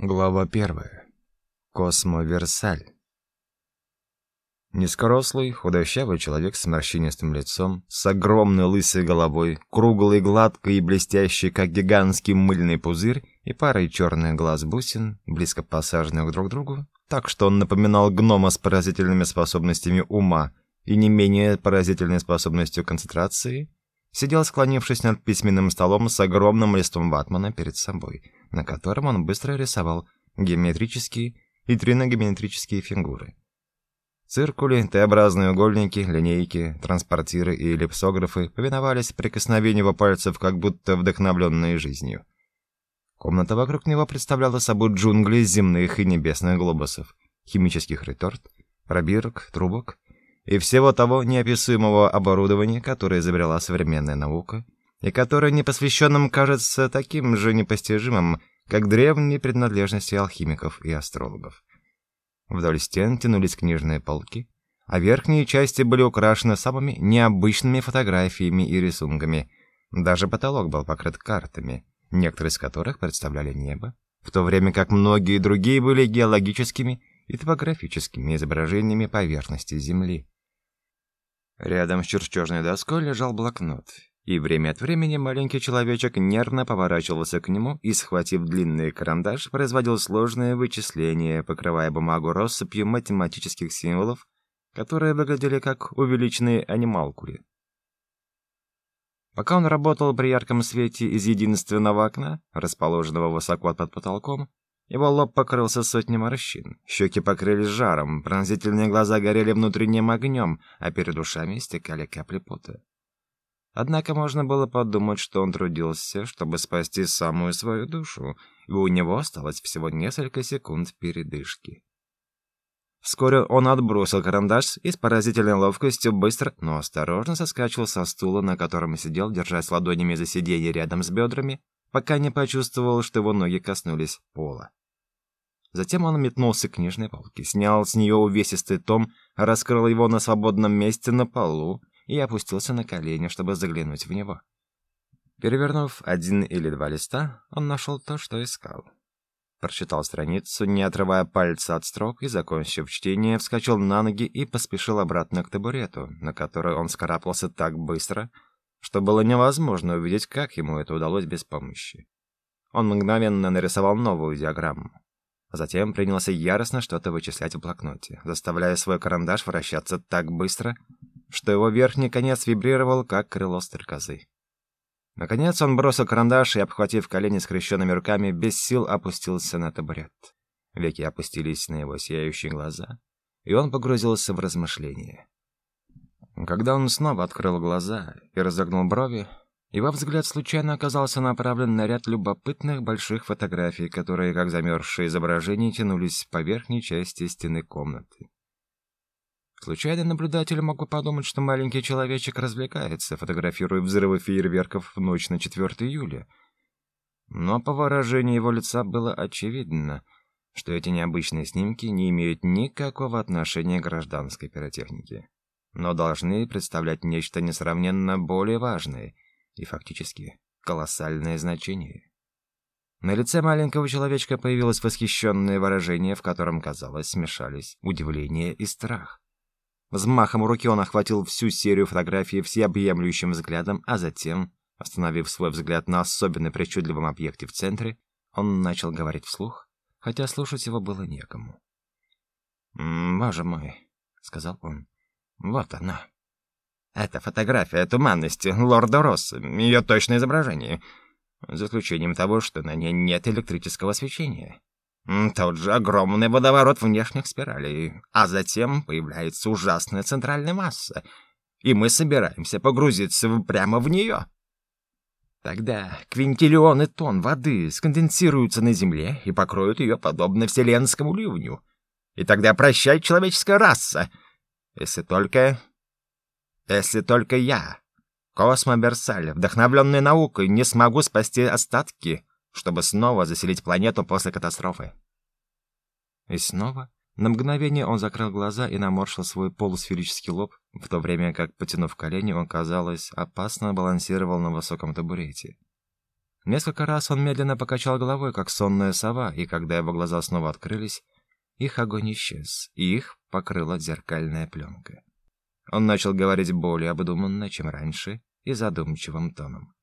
Глава первая. Космоверсаль. Низкорослый, худощавый человек с морщинистым лицом, с огромной лысой головой, круглой, гладкой и блестящей, как гигантский мыльный пузырь, и парой черных глаз бусин, близко посаженных друг к другу, так что он напоминал гнома с поразительными способностями ума и не менее поразительной способностью концентрации, сидел, склонившись над письменным столом с огромным листом ватмана перед собой, на котором он быстро рисовал геометрические и триногеометрические фигуры. Циркули, Т-образные угольники, линейки, транспортиры и эллипсографы повиновались прикосновению его пальцев, как будто вдохновленные жизнью. Комната вокруг него представляла собой джунгли земных и небесных глобусов, химических реторт, пробирок, трубок и всего того неописуемого оборудования, которое изобрела современная наука, и которое непосвященным кажется таким же непостижимым, как древние принадлежности алхимиков и астрологов. Вдоль стен тянулись книжные полки, а верхние части были украшены самыми необычными фотографиями и рисунками. Даже потолок был покрыт картами, некоторые из которых представляли небо, в то время как многие другие были геологическими и топографическими изображениями поверхности Земли. Рядом с чертежной доской лежал блокнот, и время от времени маленький человечек нервно поворачивался к нему и, схватив длинный карандаш, производил сложные вычисления, покрывая бумагу россыпью математических символов, которые выглядели как увеличенные анималкули. Пока он работал при ярком свете из единственного окна, расположенного высоко под потолком, его лоб покрылся сотней морщин, щеки покрылись жаром, пронзительные глаза горели внутренним огнем, а перед ушами стекали капли пота. Однако можно было подумать, что он трудился, чтобы спасти самую свою душу, и у него осталось всего несколько секунд передышки. Вскоре он отбросил карандаш и с поразительной ловкостью быстро, но осторожно соскочил со стула, на котором сидел, держась ладонями за сиденье рядом с бедрами, пока не почувствовал, что его ноги коснулись пола. Затем он метнулся к книжной полке, снял с нее увесистый том, раскрыл его на свободном месте на полу и опустился на колени, чтобы заглянуть в него. Перевернув один или два листа, он нашел то, что искал. Прочитал страницу, не отрывая пальца от строк, и, закончив чтение, вскочил на ноги и поспешил обратно к табурету, на который он скарабкался так быстро, что было невозможно увидеть, как ему это удалось без помощи. Он мгновенно нарисовал новую диаграмму затем принялся яростно что-то вычислять в блокноте, заставляя свой карандаш вращаться так быстро, что его верхний конец вибрировал, как крыло стрекозы. Наконец он бросил карандаш и, обхватив колени скрещенными руками, без сил опустился на табурет. Веки опустились на его сияющие глаза, и он погрузился в размышления. Когда он снова открыл глаза и разогнул брови, его взгляд случайно оказался направлен на ряд любопытных больших фотографий, которые, как замерзшие изображения, тянулись по верхней части стены комнаты. Случайный наблюдатель мог бы подумать, что маленький человечек развлекается, фотографируя взрывы фейерверков в ночь на 4 июля. Но по выражению его лица было очевидно, что эти необычные снимки не имеют никакого отношения к гражданской пиротехнике, но должны представлять нечто несравненно более важное — и фактически колоссальное значение. На лице маленького человечка появилось восхищенное выражение, в котором, казалось, смешались удивление и страх. Взмахом руки он охватил всю серию фотографий всеобъемлющим взглядом, а затем, остановив свой взгляд на особенно причудливом объекте в центре, он начал говорить вслух, хотя слушать его было некому. «Боже мой», — сказал он, — «вот она». Это фотография туманности лорда Росса, ее точное изображение, за исключением того, что на ней нет электрического освещения. Тот же огромный водоворот внешних спиралей, а затем появляется ужасная центральная масса, и мы собираемся погрузиться прямо в нее. Тогда квинтиллионы тонн воды сконденсируются на Земле и покроют ее подобно вселенскому ливню. И тогда прощай человеческая раса, если только если только я, Космо Берсаль, вдохновленный наукой, не смогу спасти остатки, чтобы снова заселить планету после катастрофы. И снова на мгновение он закрыл глаза и наморщил свой полусферический лоб, в то время как, потянув колени, он, казалось, опасно балансировал на высоком табурете. Несколько раз он медленно покачал головой, как сонная сова, и когда его глаза снова открылись, их огонь исчез, и их покрыла зеркальная пленка. Он начал говорить более обдуманно, чем раньше, и задумчивым тоном.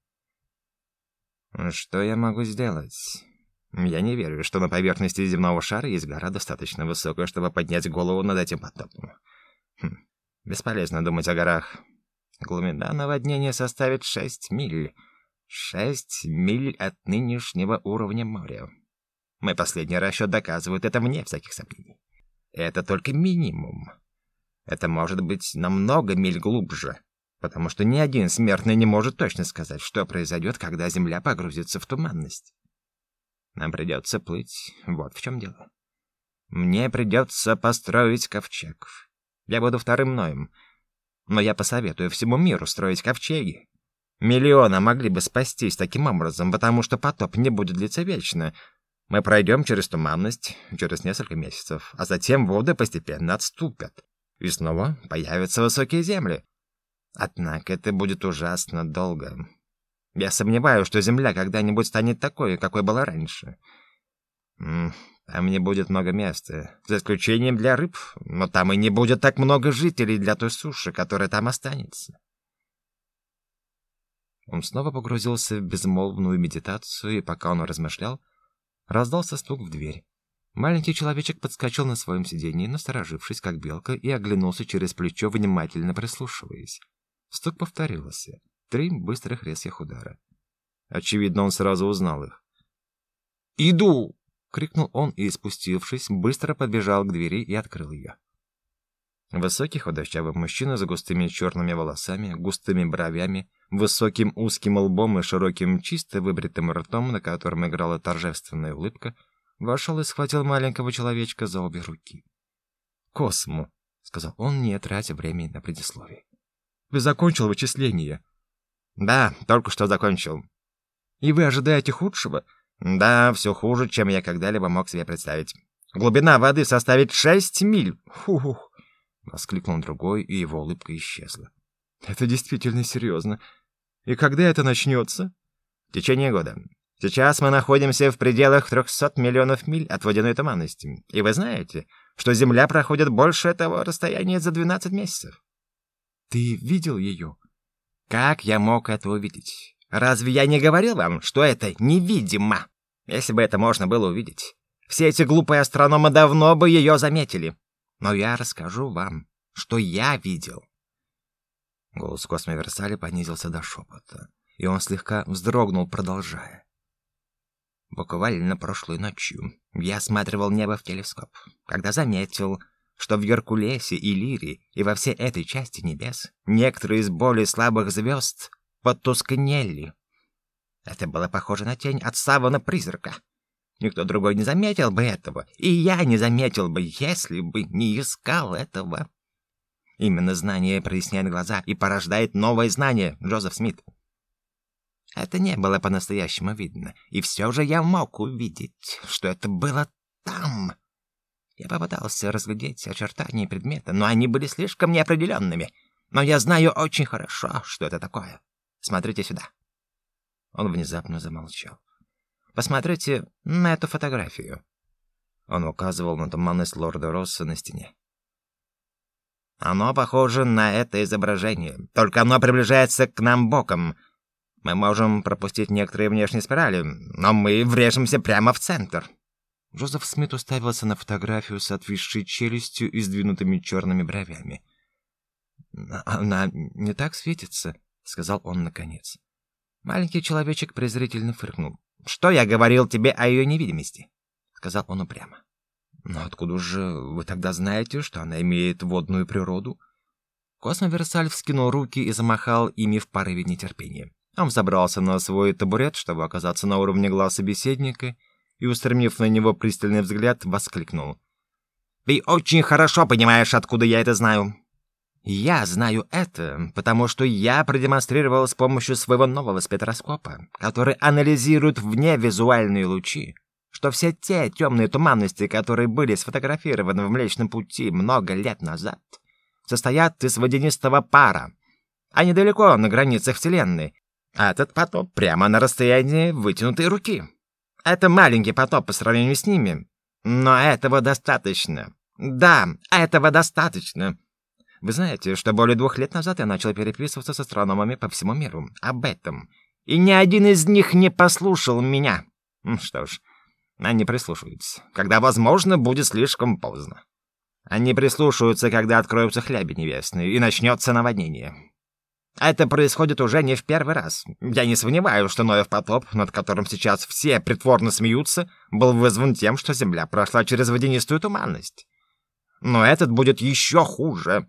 «Что я могу сделать? Я не верю, что на поверхности земного шара есть гора достаточно высокая, чтобы поднять голову над этим потопом. Хм, бесполезно думать о горах. Глубина наводнения составит шесть миль. Шесть миль от нынешнего уровня моря. Мой последний расчет доказывает это вне всяких сомнений. Это только минимум. Это может быть намного миль глубже, потому что ни один смертный не может точно сказать, что произойдет, когда Земля погрузится в туманность. Нам придется плыть, вот в чем дело. Мне придется построить ковчег. Я буду вторым Ноем, но я посоветую всему миру строить ковчеги. Миллиона могли бы спастись таким образом, потому что потоп не будет длиться вечно. Мы пройдем через туманность через несколько месяцев, а затем воды постепенно отступят и снова появятся высокие земли. Однако это будет ужасно долго. Я сомневаюсь, что Земля когда-нибудь станет такой, какой была раньше. Там не будет много места, за исключением для рыб, но там и не будет так много жителей для той суши, которая там останется. Он снова погрузился в безмолвную медитацию, и пока он размышлял, раздался стук в дверь. Маленький человечек подскочил на своем сиденье, насторожившись, как белка, и оглянулся через плечо, внимательно прислушиваясь. Стук повторился. Три быстрых резких удара. Очевидно, он сразу узнал их. «Иду!» — крикнул он и, спустившись, быстро подбежал к двери и открыл ее. Высокий худощавый мужчина с густыми черными волосами, густыми бровями, высоким узким лбом и широким чисто выбритым ртом, на котором играла торжественная улыбка, вошел и схватил маленького человечка за обе руки. «Косму», — сказал он, не тратя времени на предисловие. «Вы закончил вычисление?» «Да, только что закончил». «И вы ожидаете худшего?» «Да, все хуже, чем я когда-либо мог себе представить. Глубина воды составит шесть миль. Фух!» — воскликнул другой, и его улыбка исчезла. «Это действительно серьезно. И когда это начнется?» «В течение года. Сейчас мы находимся в пределах 300 миллионов миль от водяной туманности. И вы знаете, что Земля проходит больше этого расстояния за 12 месяцев. Ты видел ее? Как я мог это увидеть? Разве я не говорил вам, что это невидимо? Если бы это можно было увидеть, все эти глупые астрономы давно бы ее заметили. Но я расскажу вам, что я видел. Голос Космо Версали понизился до шепота, и он слегка вздрогнул, продолжая. Буквально прошлой ночью я осматривал небо в телескоп, когда заметил, что в Геркулесе и Лире и во всей этой части небес некоторые из более слабых звезд потускнели. Это было похоже на тень от Савана-призрака. Никто другой не заметил бы этого, и я не заметил бы, если бы не искал этого. Именно знание проясняет глаза и порождает новое знание, Джозеф Смит. Это не было по-настоящему видно, и все же я мог увидеть, что это было там. Я попытался разглядеть очертания предмета, но они были слишком неопределенными. Но я знаю очень хорошо, что это такое. Смотрите сюда. Он внезапно замолчал. Посмотрите на эту фотографию. Он указывал на туманность лорда Росса на стене. Оно похоже на это изображение, только оно приближается к нам боком. Мы можем пропустить некоторые внешние спирали, но мы врежемся прямо в центр. Джозеф Смит уставился на фотографию с отвисшей челюстью и сдвинутыми черными бровями. «Она не так светится», — сказал он наконец. Маленький человечек презрительно фыркнул. «Что я говорил тебе о ее невидимости?» — сказал он упрямо. «Но откуда же вы тогда знаете, что она имеет водную природу?» Космоверсаль вскинул руки и замахал ими в порыве нетерпения. Он забрался на свой табурет, чтобы оказаться на уровне глаз собеседника, и, устремив на него пристальный взгляд, воскликнул. «Ты очень хорошо понимаешь, откуда я это знаю. Я знаю это, потому что я продемонстрировал с помощью своего нового спектроскопа, который анализирует вневизуальные лучи, что все те темные туманности, которые были сфотографированы в Млечном Пути много лет назад, состоят из водянистого пара, а недалеко, на границах Вселенной, этот потоп прямо на расстоянии вытянутой руки. Это маленький потоп по сравнению с ними, но этого достаточно. Да, этого достаточно. Вы знаете, что более двух лет назад я начал переписываться с астрономами по всему миру об этом, и ни один из них не послушал меня. Что ж, они прислушаются, когда, возможно, будет слишком поздно. Они прислушаются, когда откроются хляби небесные, и начнется наводнение. Это происходит уже не в первый раз. Я не сомневаюсь, что Ноев потоп, над которым сейчас все притворно смеются, был вызван тем, что Земля прошла через водянистую туманность. Но этот будет еще хуже.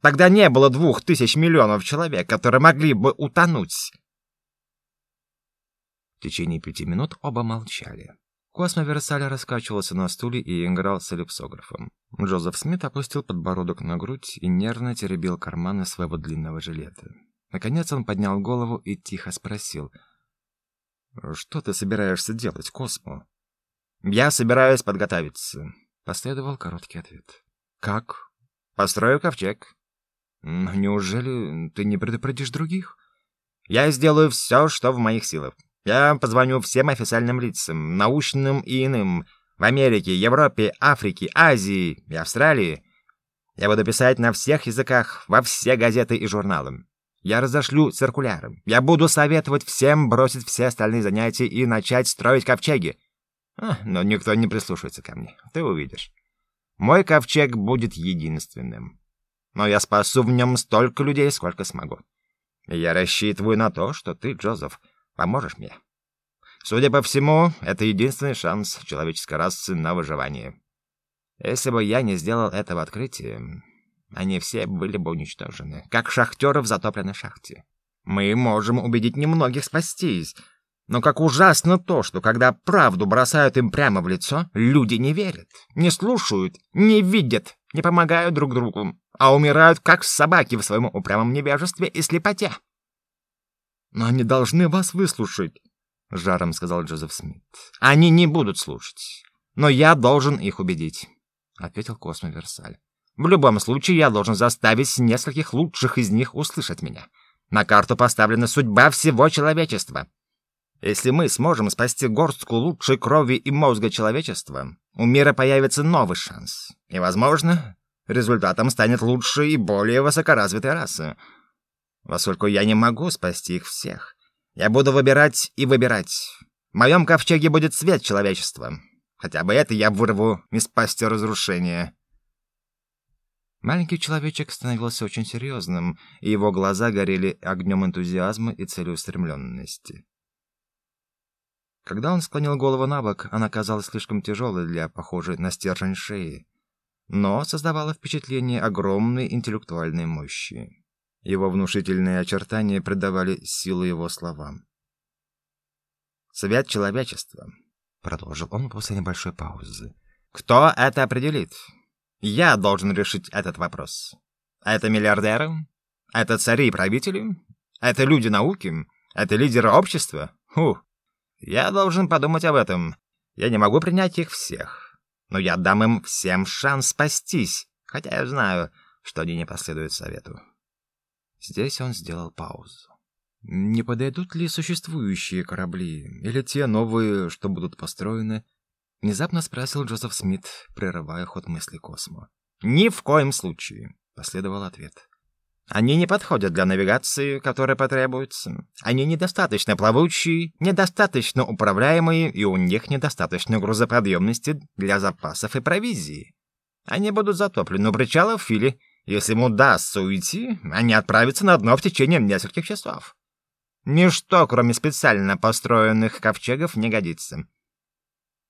Тогда не было двух тысяч миллионов человек, которые могли бы утонуть. В течение пяти минут оба молчали. Космо Версаля раскачивался на стуле и играл с эллипсографом. Джозеф Смит опустил подбородок на грудь и нервно теребил карманы своего длинного жилета. Наконец он поднял голову и тихо спросил. «Что ты собираешься делать, Космо?» «Я собираюсь подготовиться», — последовал короткий ответ. «Как?» «Построю ковчег». «Неужели ты не предупредишь других?» «Я сделаю все, что в моих силах. Я позвоню всем официальным лицам, научным и иным, в Америке, Европе, Африке, Азии и Австралии. Я буду писать на всех языках, во все газеты и журналы. Я разошлю циркуляры. Я буду советовать всем бросить все остальные занятия и начать строить ковчеги. А, но никто не прислушается ко мне. Ты увидишь. Мой ковчег будет единственным. Но я спасу в нем столько людей, сколько смогу. Я рассчитываю на то, что ты, Джозеф, Поможешь мне? Судя по всему, это единственный шанс человеческой расы на выживание. Если бы я не сделал этого открытия, они все были бы уничтожены, как шахтеры в затопленной шахте. Мы можем убедить немногих спастись, но как ужасно то, что когда правду бросают им прямо в лицо, люди не верят, не слушают, не видят, не помогают друг другу, а умирают как собаки в своем упрямом невежестве и слепоте. «Но они должны вас выслушать», — жаром сказал Джозеф Смит. «Они не будут слушать. Но я должен их убедить», — ответил Космо Версаль. «В любом случае, я должен заставить нескольких лучших из них услышать меня. На карту поставлена судьба всего человечества. Если мы сможем спасти горстку лучшей крови и мозга человечества, у мира появится новый шанс. И, возможно, результатом станет лучшая и более высокоразвитая раса. Поскольку я не могу спасти их всех, я буду выбирать и выбирать. В моем ковчеге будет свет человечества. Хотя бы это я вырву из пасти разрушения. Маленький человечек становился очень серьезным, и его глаза горели огнем энтузиазма и целеустремленности. Когда он склонил голову на бок, она казалась слишком тяжелой для похожей на стержень шеи, но создавала впечатление огромной интеллектуальной мощи. Его внушительные очертания придавали силу его словам. «Свет человечества», — продолжил он после небольшой паузы. «Кто это определит? Я должен решить этот вопрос. Это миллиардеры? Это цари и правители? Это люди науки? Это лидеры общества? Ху! Я должен подумать об этом. Я не могу принять их всех. Но я дам им всем шанс спастись, хотя я знаю, что они не последуют совету. Здесь он сделал паузу. Не подойдут ли существующие корабли или те новые, что будут построены? Внезапно спросил Джозеф Смит, прерывая ход мысли Космо. Ни в коем случае, последовал ответ. Они не подходят для навигации, которая потребуется. Они недостаточно плавучие, недостаточно управляемые, и у них недостаточно грузоподъемности для запасов и провизии. Они будут затоплены у причалов или если ему удастся уйти, они отправятся на дно в течение нескольких часов. Ничто, кроме специально построенных ковчегов, не годится.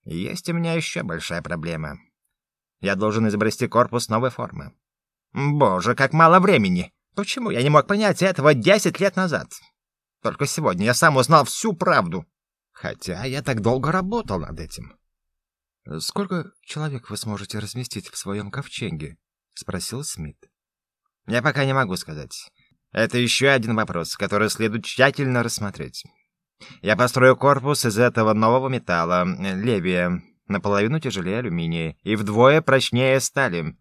Есть у меня еще большая проблема. Я должен изобрести корпус новой формы. Боже, как мало времени! Почему я не мог понять этого десять лет назад? Только сегодня я сам узнал всю правду. Хотя я так долго работал над этим. Сколько человек вы сможете разместить в своем ковчеге? — спросил Смит. «Я пока не могу сказать. Это еще один вопрос, который следует тщательно рассмотреть. Я построю корпус из этого нового металла, левия, наполовину тяжелее алюминия и вдвое прочнее стали.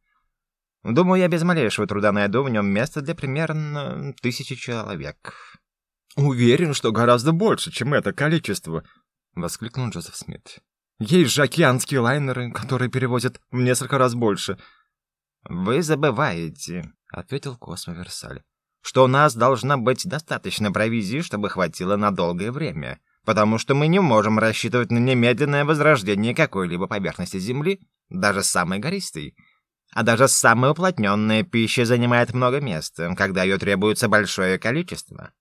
Думаю, я без малейшего труда найду в нем место для примерно тысячи человек. Уверен, что гораздо больше, чем это количество, воскликнул Джозеф Смит. Есть же океанские лайнеры, которые перевозят в несколько раз больше. Вы забываете, ответил Космо Версаль, что у нас должна быть достаточно провизии, чтобы хватило на долгое время, потому что мы не можем рассчитывать на немедленное возрождение какой-либо поверхности Земли, даже самой гористой. А даже самая уплотненная пища занимает много места, когда ее требуется большое количество.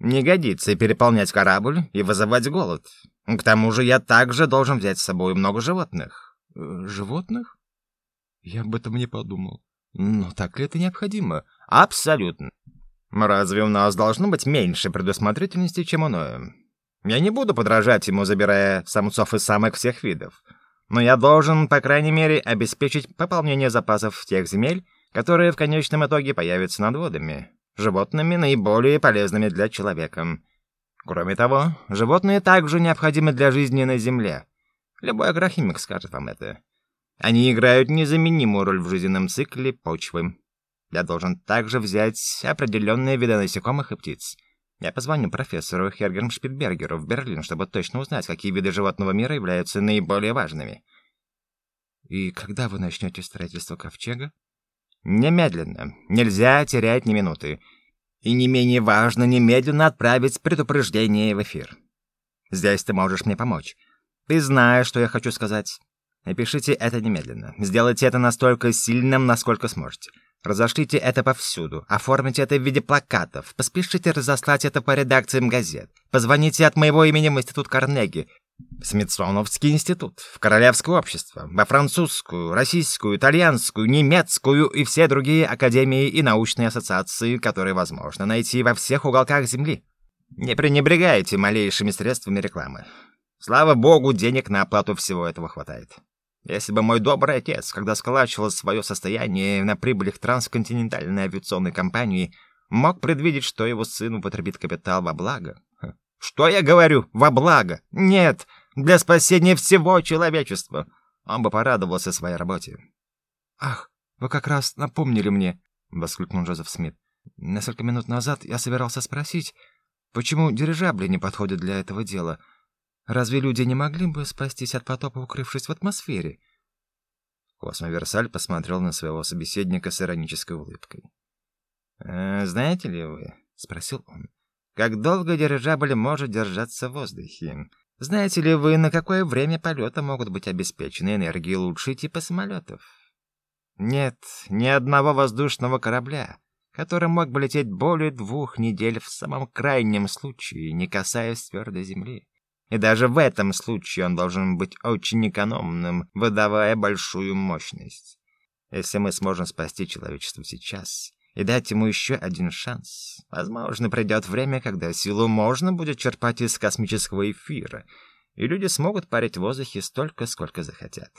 Не годится переполнять корабль и вызывать голод. К тому же я также должен взять с собой много животных. Животных? Я об этом не подумал. Но так ли это необходимо? Абсолютно. Разве у нас должно быть меньше предусмотрительности, чем иное? Я не буду подражать ему, забирая самцов и самок всех видов но я должен, по крайней мере, обеспечить пополнение запасов тех земель, которые в конечном итоге появятся над водами, животными наиболее полезными для человека. Кроме того, животные также необходимы для жизни на земле. Любой агрохимик скажет вам это. Они играют незаменимую роль в жизненном цикле почвы. Я должен также взять определенные виды насекомых и птиц — я позвоню профессору Хергерм Шпитбергеру в Берлин, чтобы точно узнать, какие виды животного мира являются наиболее важными. И когда вы начнете строительство ковчега? Немедленно. Нельзя терять ни минуты. И не менее важно немедленно отправить предупреждение в эфир. Здесь ты можешь мне помочь. Ты знаешь, что я хочу сказать. Напишите это немедленно. Сделайте это настолько сильным, насколько сможете. Разошлите это повсюду, оформите это в виде плакатов, поспешите разослать это по редакциям газет. Позвоните от моего имени в Институт Карнеги, в Смитсоновский институт, в Королевское общество, во французскую, российскую, итальянскую, немецкую и все другие академии и научные ассоциации, которые возможно найти во всех уголках Земли. Не пренебрегайте малейшими средствами рекламы. Слава богу, денег на оплату всего этого хватает. Если бы мой добрый отец, когда сколачивал свое состояние на прибылях трансконтинентальной авиационной компании, мог предвидеть, что его сын употребит капитал во благо. Что я говорю? Во благо? Нет, для спасения всего человечества. Он бы порадовался своей работе. Ах, вы как раз напомнили мне, воскликнул Джозеф Смит. Несколько минут назад я собирался спросить, почему дирижабли не подходят для этого дела. Разве люди не могли бы спастись от потопа, укрывшись в атмосфере? Космо Версаль посмотрел на своего собеседника с иронической улыбкой. «Э, «Знаете ли вы, — спросил он, — как долго дирижабль может держаться в воздухе? Знаете ли вы, на какое время полета могут быть обеспечены энергией лучшие типы самолетов? Нет ни одного воздушного корабля, который мог бы лететь более двух недель в самом крайнем случае, не касаясь твердой земли. И даже в этом случае он должен быть очень экономным, выдавая большую мощность. Если мы сможем спасти человечество сейчас и дать ему еще один шанс, возможно, придет время, когда силу можно будет черпать из космического эфира, и люди смогут парить в воздухе столько, сколько захотят.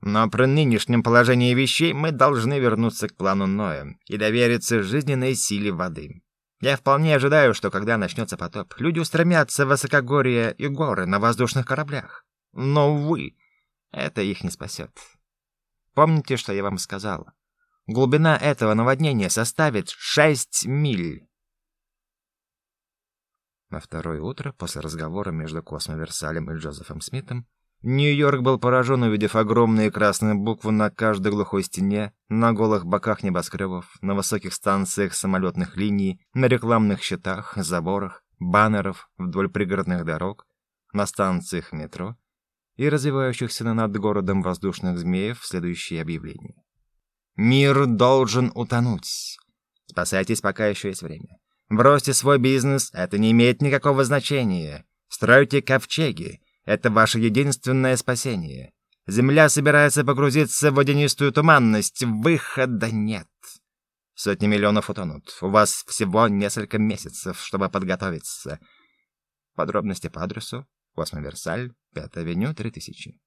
Но при нынешнем положении вещей мы должны вернуться к плану Ноя и довериться жизненной силе воды. Я вполне ожидаю, что когда начнется потоп, люди устремятся в высокогорья и горы на воздушных кораблях. Но, увы, это их не спасет. Помните, что я вам сказал? Глубина этого наводнения составит шесть миль. На второе утро, после разговора между Космо Версалем и Джозефом Смитом, Нью-Йорк был поражен, увидев огромные красные буквы на каждой глухой стене, на голых боках небоскребов, на высоких станциях самолетных линий, на рекламных щитах, заборах, баннеров вдоль пригородных дорог, на станциях метро и развивающихся над городом воздушных змеев следующие объявления. «Мир должен утонуть. Спасайтесь, пока еще есть время. Бросьте свой бизнес, это не имеет никакого значения. Стройте ковчеги». Это ваше единственное спасение. Земля собирается погрузиться в водянистую туманность. Выхода нет. Сотни миллионов утонут. У вас всего несколько месяцев, чтобы подготовиться. Подробности по адресу 8 Версаль, 5 авеню, 3000.